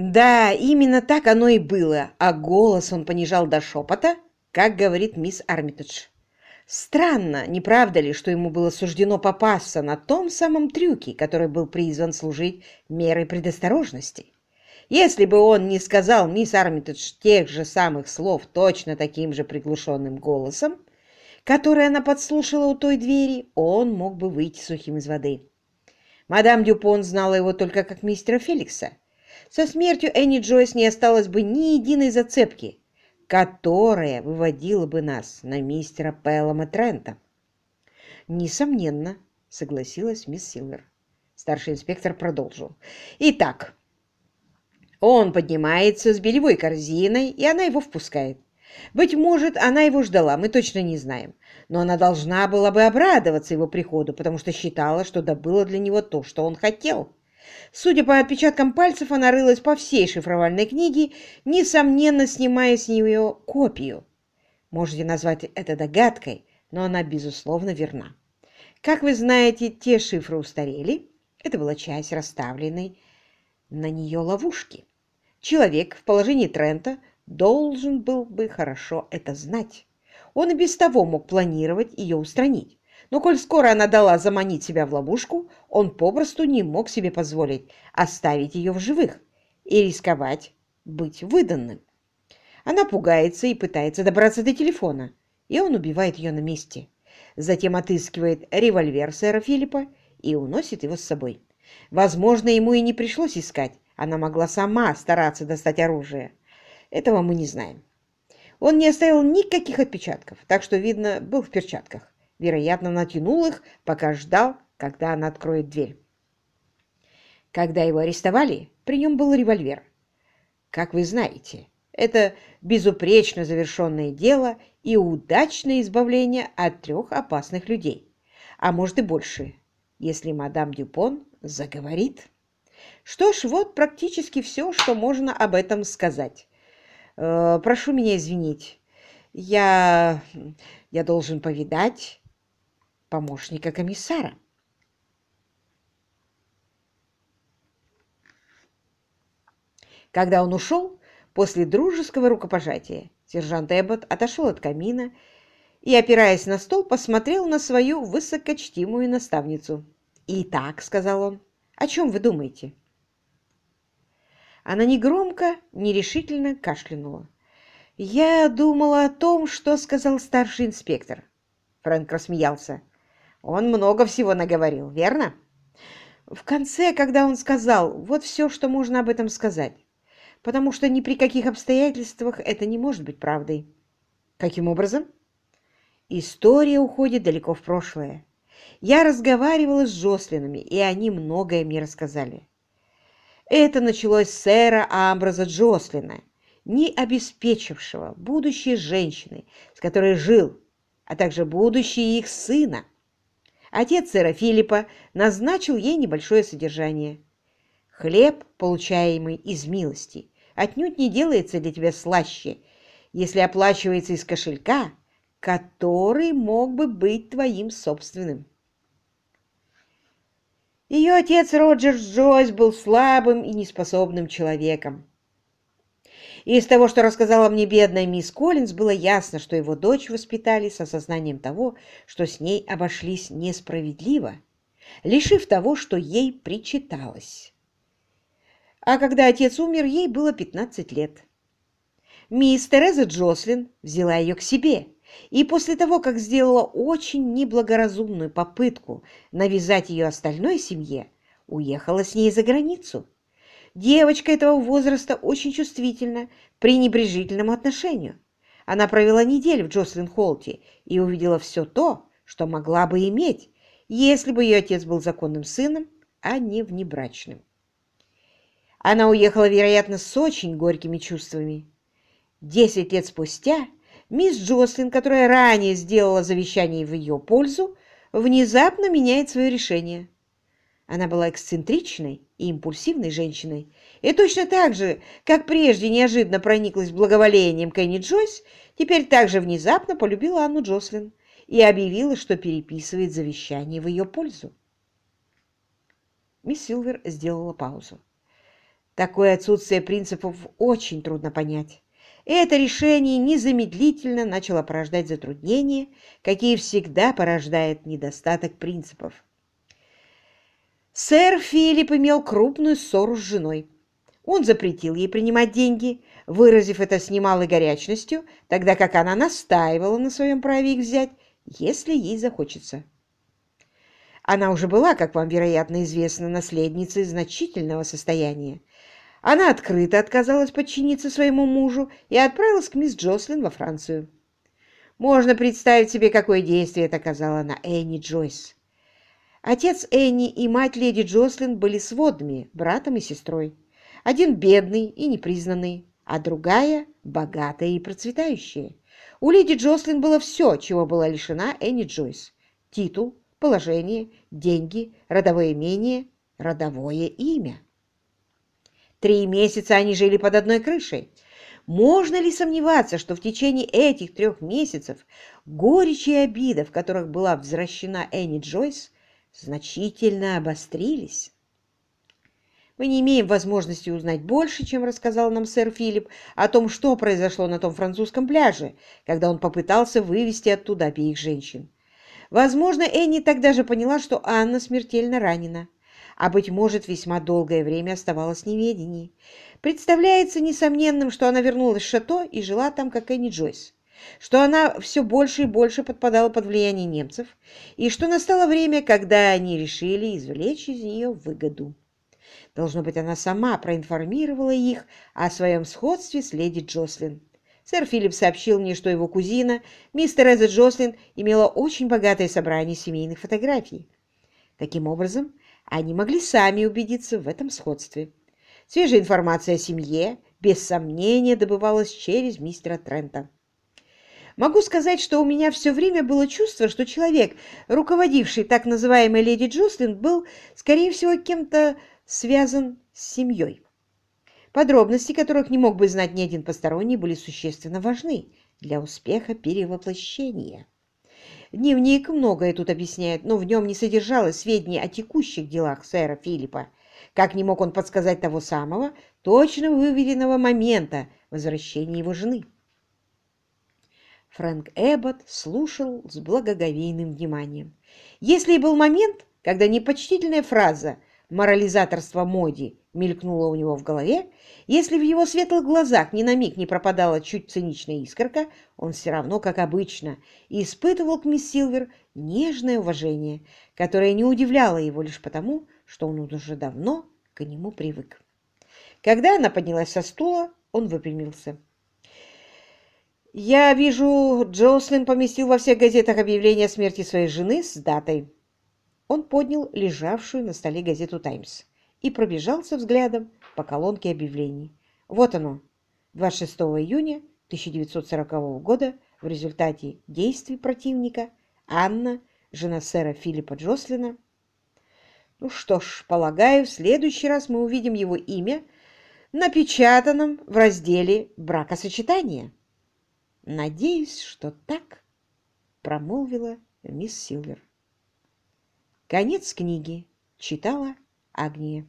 Да, именно так оно и было, а голос он понижал до шепота, как говорит мисс Армитедж. Странно, не правда ли, что ему было суждено попасться на том самом трюке, который был призван служить мерой предосторожности? Если бы он не сказал мисс Армитедж тех же самых слов точно таким же приглушенным голосом, который она подслушала у той двери, он мог бы выйти сухим из воды. Мадам Дюпон знала его только как мистера Феликса. Со смертью Энни Джойс не осталось бы ни единой зацепки, которая выводила бы нас на мистера Пэллома Трента. «Несомненно», — согласилась мисс Силвер. Старший инспектор продолжил. «Итак, он поднимается с белевой корзиной, и она его впускает. Быть может, она его ждала, мы точно не знаем. Но она должна была бы обрадоваться его приходу, потому что считала, что добыла для него то, что он хотел. Судя по отпечаткам пальцев, она рылась по всей шифровальной книге, несомненно, снимая с нее копию. Можете назвать это догадкой, но она, безусловно, верна. Как вы знаете, те шифры устарели. Это была часть расставленной на нее ловушки. Человек в положении Трента должен был бы хорошо это знать. Он и без того мог планировать ее устранить. Но коль скоро она дала заманить себя в ловушку, он попросту не мог себе позволить оставить ее в живых и рисковать быть выданным. Она пугается и пытается добраться до телефона, и он убивает ее на месте. Затем отыскивает револьвер сэра Филиппа и уносит его с собой. Возможно, ему и не пришлось искать, она могла сама стараться достать оружие. Этого мы не знаем. Он не оставил никаких отпечатков, так что, видно, был в перчатках. Вероятно, натянул их, пока ждал, когда она откроет дверь. Когда его арестовали, при нем был револьвер. Как вы знаете, это безупречно завершенное дело и удачное избавление от трех опасных людей. А может и больше, если мадам Дюпон заговорит. Что ж, вот практически все, что можно об этом сказать. Э, прошу меня извинить. Я... я должен повидать помощника комиссара. Когда он ушел, после дружеского рукопожатия, сержант Эббот отошел от камина и, опираясь на стол, посмотрел на свою высокочтимую наставницу. «Итак», — сказал он, — «о чем вы думаете?» Она негромко, нерешительно кашлянула. «Я думала о том, что сказал старший инспектор». Фрэнк рассмеялся. «Он много всего наговорил, верно?» В конце, когда он сказал, вот все, что можно об этом сказать, потому что ни при каких обстоятельствах это не может быть правдой. Каким образом? История уходит далеко в прошлое. Я разговаривала с Джослинами, и они многое мне рассказали. Это началось с сэра Амбраза Джослина, не обеспечившего будущее женщины, с которой жил, а также будущее их сына. Отец сэра Филиппа назначил ей небольшое содержание. Хлеб, получаемый из милости, отнюдь не делается для тебя слаще, если оплачивается из кошелька, который мог бы быть твоим собственным. Ее отец Роджер Джойс был слабым и неспособным человеком. И из того, что рассказала мне бедная мисс Коллинз, было ясно, что его дочь воспитали с осознанием того, что с ней обошлись несправедливо, лишив того, что ей причиталось. А когда отец умер, ей было 15 лет. Мисс Тереза Джослин взяла ее к себе – и после того, как сделала очень неблагоразумную попытку навязать ее остальной семье, уехала с ней за границу. Девочка этого возраста очень чувствительна к пренебрежительному отношению. Она провела неделю в Джослин-Холте и увидела все то, что могла бы иметь, если бы ее отец был законным сыном, а не внебрачным. Она уехала, вероятно, с очень горькими чувствами. Десять лет спустя Мисс Джослин, которая ранее сделала завещание в ее пользу, внезапно меняет свое решение. Она была эксцентричной и импульсивной женщиной, и точно так же, как прежде неожиданно прониклась благоволением Кенни Джойс, теперь также внезапно полюбила Анну Джослин и объявила, что переписывает завещание в ее пользу. Мисс Силвер сделала паузу. Такое отсутствие принципов очень трудно понять. Это решение незамедлительно начало порождать затруднения, какие всегда порождает недостаток принципов. Сэр Филипп имел крупную ссору с женой. Он запретил ей принимать деньги, выразив это с немалой горячностью, тогда как она настаивала на своем праве их взять, если ей захочется. Она уже была, как вам, вероятно, известно, наследницей значительного состояния. Она открыто отказалась подчиниться своему мужу и отправилась к мисс Джослин во Францию. Можно представить себе, какое действие это оказало на Энни Джойс. Отец Энни и мать леди Джослин были сводными, братом и сестрой. Один бедный и непризнанный, а другая богатая и процветающая. У леди Джослин было все, чего была лишена Энни Джойс. Титул, положение, деньги, родовое имение, родовое имя. Три месяца они жили под одной крышей. Можно ли сомневаться, что в течение этих трех месяцев горечь и обида, в которых была возвращена Энни Джойс, значительно обострились? Мы не имеем возможности узнать больше, чем рассказал нам сэр Филипп о том, что произошло на том французском пляже, когда он попытался вывести оттуда обеих женщин. Возможно, Энни тогда же поняла, что Анна смертельно ранена а, быть может, весьма долгое время оставалась в неведении. Представляется несомненным, что она вернулась в шато и жила там, как Энни Джойс, что она все больше и больше подпадала под влияние немцев, и что настало время, когда они решили извлечь из нее выгоду. Должно быть, она сама проинформировала их о своем сходстве с леди Джослин. Сэр Филипп сообщил мне, что его кузина, мистер Эза Джослин, имела очень богатое собрание семейных фотографий. Таким образом, они могли сами убедиться в этом сходстве. Свежая информация о семье, без сомнения, добывалась через мистера Трента. Могу сказать, что у меня все время было чувство, что человек, руководивший так называемой леди Джослин, был, скорее всего, кем-то связан с семьей. Подробности, которых не мог бы знать ни один посторонний, были существенно важны для успеха перевоплощения. Дневник многое тут объясняет, но в нем не содержалось сведений о текущих делах сэра Филиппа. Как не мог он подсказать того самого, точно выверенного момента возвращения его жены. Фрэнк Эббот слушал с благоговейным вниманием. Если и был момент, когда непочтительная фраза «морализаторство моди» мелькнула у него в голове, если в его светлых глазах ни на миг не пропадала чуть циничная искорка, он все равно, как обычно, испытывал к мисс Силвер нежное уважение, которое не удивляло его лишь потому, что он уже давно к нему привык. Когда она поднялась со стула, он выпрямился. «Я вижу, Джослин поместил во всех газетах объявление о смерти своей жены с датой». Он поднял лежавшую на столе газету «Таймс» и пробежался взглядом по колонке объявлений. Вот оно, 26 июня 1940 года в результате действий противника Анна, жена сэра Филиппа Джослина. Ну что ж, полагаю, в следующий раз мы увидим его имя напечатанном в разделе «Бракосочетание». Надеюсь, что так, промолвила мисс Силвер. Конец книги. Читала Агния.